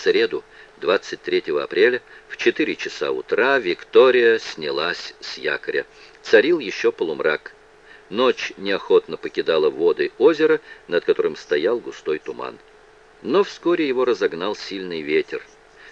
среду, 23 апреля, в 4 часа утра Виктория снялась с якоря. Царил еще полумрак. Ночь неохотно покидала воды озера, над которым стоял густой туман. Но вскоре его разогнал сильный ветер.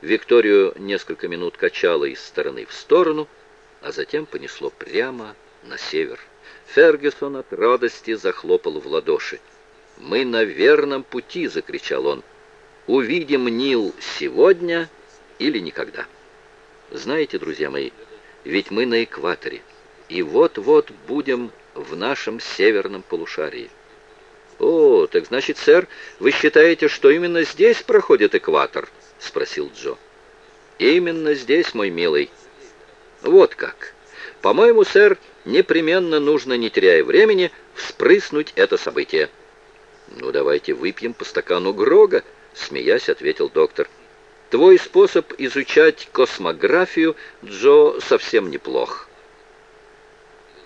Викторию несколько минут качало из стороны в сторону, а затем понесло прямо на север. Фергюсон от радости захлопал в ладоши. «Мы на верном пути!» — закричал он. «Увидим Нил сегодня или никогда». Знаете, друзья мои, ведь мы на экваторе, и вот-вот будем в нашем северном полушарии. «О, так значит, сэр, вы считаете, что именно здесь проходит экватор?» — спросил Джо. «Именно здесь, мой милый». «Вот как. По-моему, сэр, непременно нужно, не теряя времени, вспрыснуть это событие». «Ну, давайте выпьем по стакану Грога», — смеясь ответил доктор. «Твой способ изучать космографию, Джо, совсем неплох».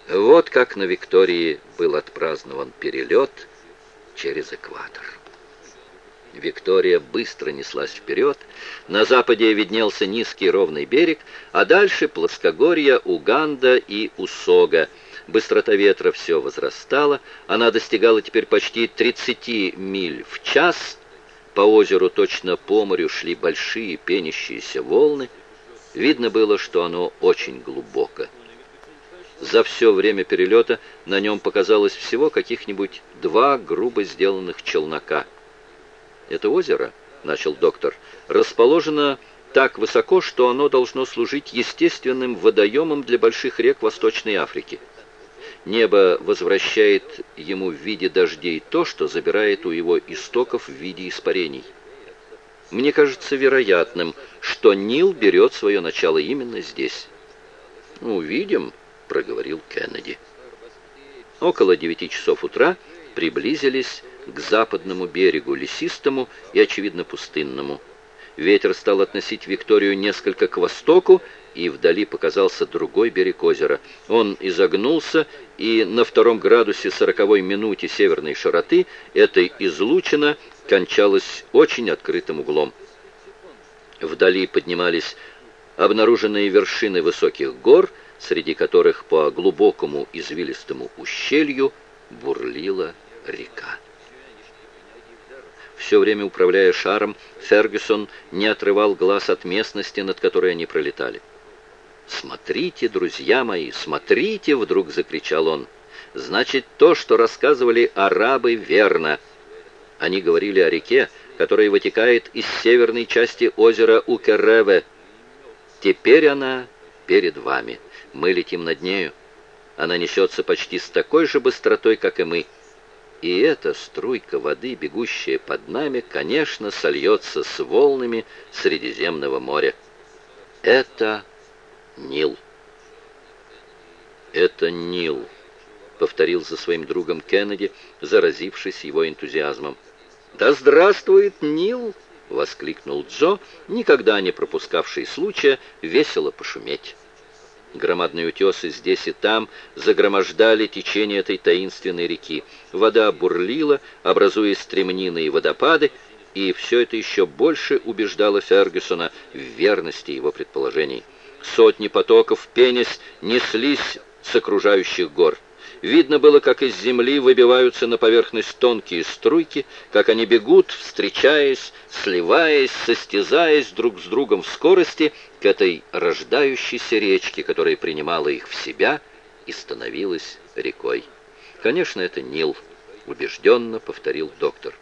Вот как на Виктории был отпразднован перелет через экватор. Виктория быстро неслась вперед. На западе виднелся низкий ровный берег, а дальше плоскогорья Уганда и Усога. Быстрота ветра все возрастала. Она достигала теперь почти 30 миль в час. По озеру точно по морю шли большие пенящиеся волны. Видно было, что оно очень глубоко. За все время перелета на нем показалось всего каких-нибудь два грубо сделанных челнока. «Это озеро», — начал доктор, — «расположено так высоко, что оно должно служить естественным водоемом для больших рек Восточной Африки. Небо возвращает ему в виде дождей то, что забирает у его истоков в виде испарений. Мне кажется вероятным, что Нил берет свое начало именно здесь. «Увидим», — проговорил Кеннеди. Около девяти часов утра приблизились к западному берегу, лесистому и, очевидно, пустынному. Ветер стал относить Викторию несколько к востоку, и вдали показался другой берег озера. Он изогнулся, и на втором градусе сороковой минуте северной широты эта излучина кончалась очень открытым углом. Вдали поднимались обнаруженные вершины высоких гор — среди которых по глубокому извилистому ущелью бурлила река. Все время управляя шаром, Фергюсон не отрывал глаз от местности, над которой они пролетали. «Смотрите, друзья мои, смотрите!» — вдруг закричал он. «Значит, то, что рассказывали арабы, верно!» Они говорили о реке, которая вытекает из северной части озера Укереве. Теперь она перед вами. Мы летим над нею. Она несется почти с такой же быстротой, как и мы. И эта струйка воды, бегущая под нами, конечно, сольется с волнами Средиземного моря. Это Нил. Это Нил, повторил за своим другом Кеннеди, заразившись его энтузиазмом. Да здравствует Нил! — воскликнул Джо, никогда не пропускавший случая весело пошуметь. Громадные утесы здесь и там загромождали течение этой таинственной реки. Вода бурлила, образуя стремнины и водопады, и все это еще больше убеждало Фергюсона в верности его предположений. Сотни потоков, пенясь, неслись с окружающих гор. Видно было, как из земли выбиваются на поверхность тонкие струйки, как они бегут, встречаясь, сливаясь, состязаясь друг с другом в скорости к этой рождающейся речке, которая принимала их в себя и становилась рекой. Конечно, это Нил, убежденно повторил доктор.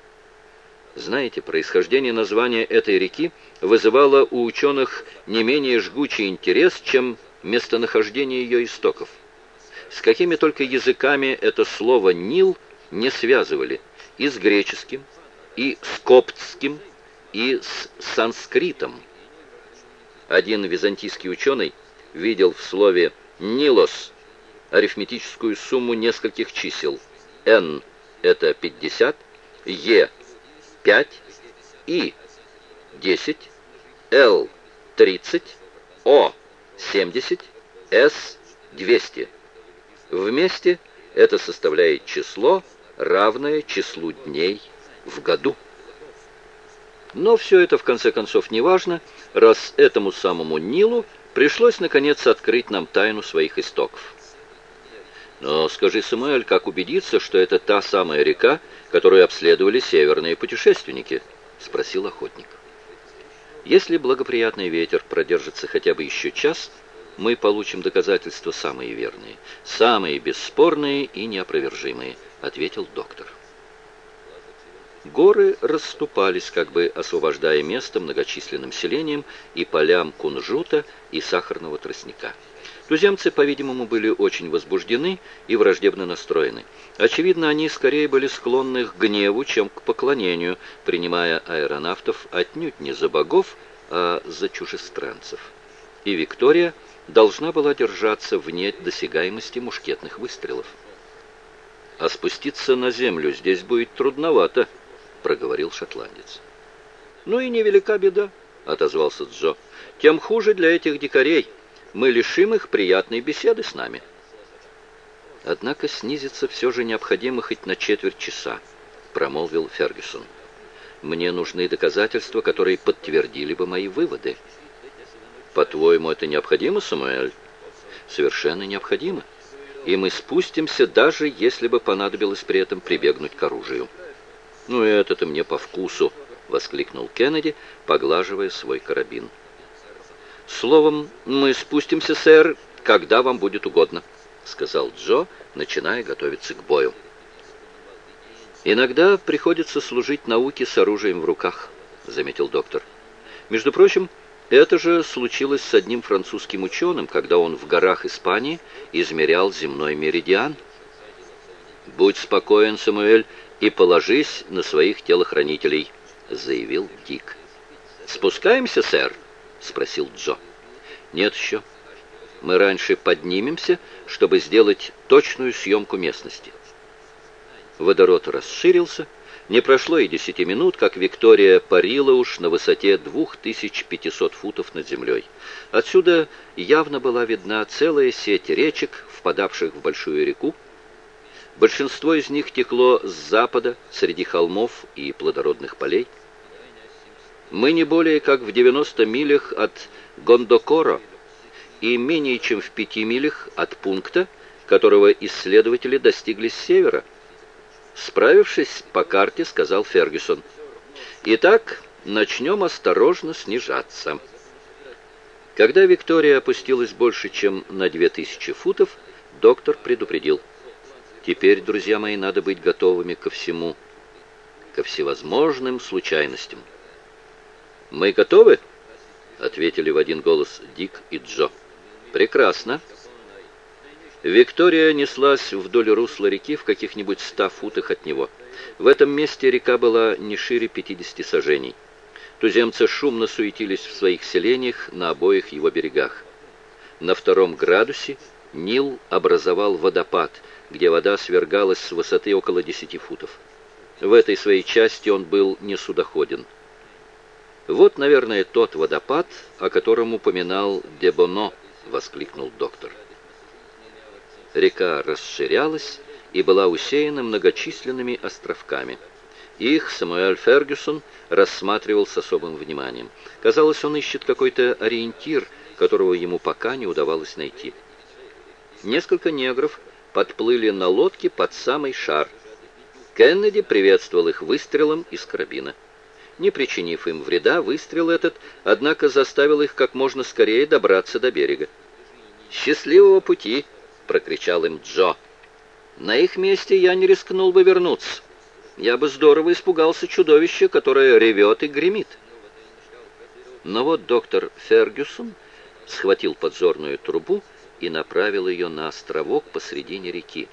Знаете, происхождение названия этой реки вызывало у ученых не менее жгучий интерес, чем местонахождение ее истоков. С какими только языками это слово «Нил» не связывали, и с греческим, и с коптским, и с санскритом. Один византийский ученый видел в слове «нилос» арифметическую сумму нескольких чисел. «Н» — это 50, «Е» — 5, «И» — 10, «Л» — 30, «О» — 70, «С» — 200. Вместе это составляет число, равное числу дней в году. Но все это, в конце концов, не важно, раз этому самому Нилу пришлось, наконец, открыть нам тайну своих истоков. Но скажи, Самуэль, как убедиться, что это та самая река, которую обследовали северные путешественники? Спросил охотник. Если благоприятный ветер продержится хотя бы еще час, мы получим доказательства самые верные, самые бесспорные и неопровержимые, ответил доктор. Горы расступались, как бы освобождая место многочисленным селениям и полям кунжута и сахарного тростника. Туземцы, по-видимому, были очень возбуждены и враждебно настроены. Очевидно, они скорее были склонны к гневу, чем к поклонению, принимая аэронавтов отнюдь не за богов, а за чужестранцев. И Виктория должна была держаться вне досягаемости мушкетных выстрелов. «А спуститься на землю здесь будет трудновато», — проговорил шотландец. «Ну и невелика беда», — отозвался Джо. «Тем хуже для этих дикарей» мы лишим их приятной беседы с нами. Однако снизиться все же необходимо хоть на четверть часа, промолвил Фергюсон. Мне нужны доказательства, которые подтвердили бы мои выводы. По-твоему, это необходимо, Самуэль? Совершенно необходимо. И мы спустимся, даже если бы понадобилось при этом прибегнуть к оружию. Ну, это-то мне по вкусу, воскликнул Кеннеди, поглаживая свой карабин. «Словом, мы спустимся, сэр, когда вам будет угодно», — сказал Джо, начиная готовиться к бою. «Иногда приходится служить науке с оружием в руках», — заметил доктор. «Между прочим, это же случилось с одним французским ученым, когда он в горах Испании измерял земной меридиан». «Будь спокоен, Самуэль, и положись на своих телохранителей», — заявил Дик. «Спускаемся, сэр?» — спросил Джо. «Нет еще. Мы раньше поднимемся, чтобы сделать точную съемку местности». Водород расширился. Не прошло и десяти минут, как Виктория парила уж на высоте 2500 футов над землей. Отсюда явно была видна целая сеть речек, впадавших в большую реку. Большинство из них текло с запада, среди холмов и плодородных полей. Мы не более как в 90 милях от Гондокоро и менее чем в 5 милях от пункта, которого исследователи достигли с севера. Справившись по карте, сказал Фергюсон. Итак, начнем осторожно снижаться. Когда Виктория опустилась больше, чем на 2000 футов, доктор предупредил. Теперь, друзья мои, надо быть готовыми ко всему, ко всевозможным случайностям. «Мы готовы?» — ответили в один голос Дик и Джо. «Прекрасно». Виктория неслась вдоль русла реки в каких-нибудь ста футах от него. В этом месте река была не шире 50 сажений. Туземцы шумно суетились в своих селениях на обоих его берегах. На втором градусе Нил образовал водопад, где вода свергалась с высоты около 10 футов. В этой своей части он был не судоходен. «Вот, наверное, тот водопад, о котором упоминал Дебоно», — воскликнул доктор. Река расширялась и была усеяна многочисленными островками. Их Самуэль Фергюсон рассматривал с особым вниманием. Казалось, он ищет какой-то ориентир, которого ему пока не удавалось найти. Несколько негров подплыли на лодке под самый шар. Кеннеди приветствовал их выстрелом из карабина. Не причинив им вреда, выстрел этот, однако, заставил их как можно скорее добраться до берега. «Счастливого пути!» — прокричал им Джо. «На их месте я не рискнул бы вернуться. Я бы здорово испугался чудовища, которое ревет и гремит». Но вот доктор Фергюсон схватил подзорную трубу и направил ее на островок посредине реки.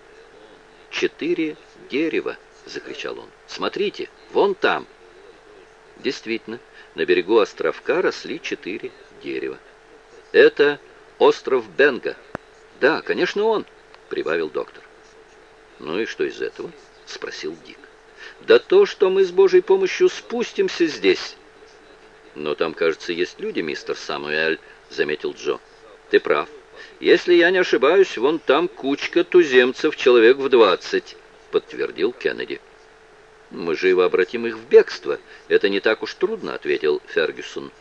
«Четыре дерева!» — закричал он. «Смотрите, вон там!» Действительно, на берегу островка росли четыре дерева. «Это остров Бенга». «Да, конечно, он», — прибавил доктор. «Ну и что из этого?» — спросил Дик. «Да то, что мы с Божьей помощью спустимся здесь». «Но там, кажется, есть люди, мистер Самуэль», — заметил Джо. «Ты прав. Если я не ошибаюсь, вон там кучка туземцев, человек в двадцать», — подтвердил Кеннеди. «Мы живо обратим их в бегство. Это не так уж трудно», — ответил Фергюсон.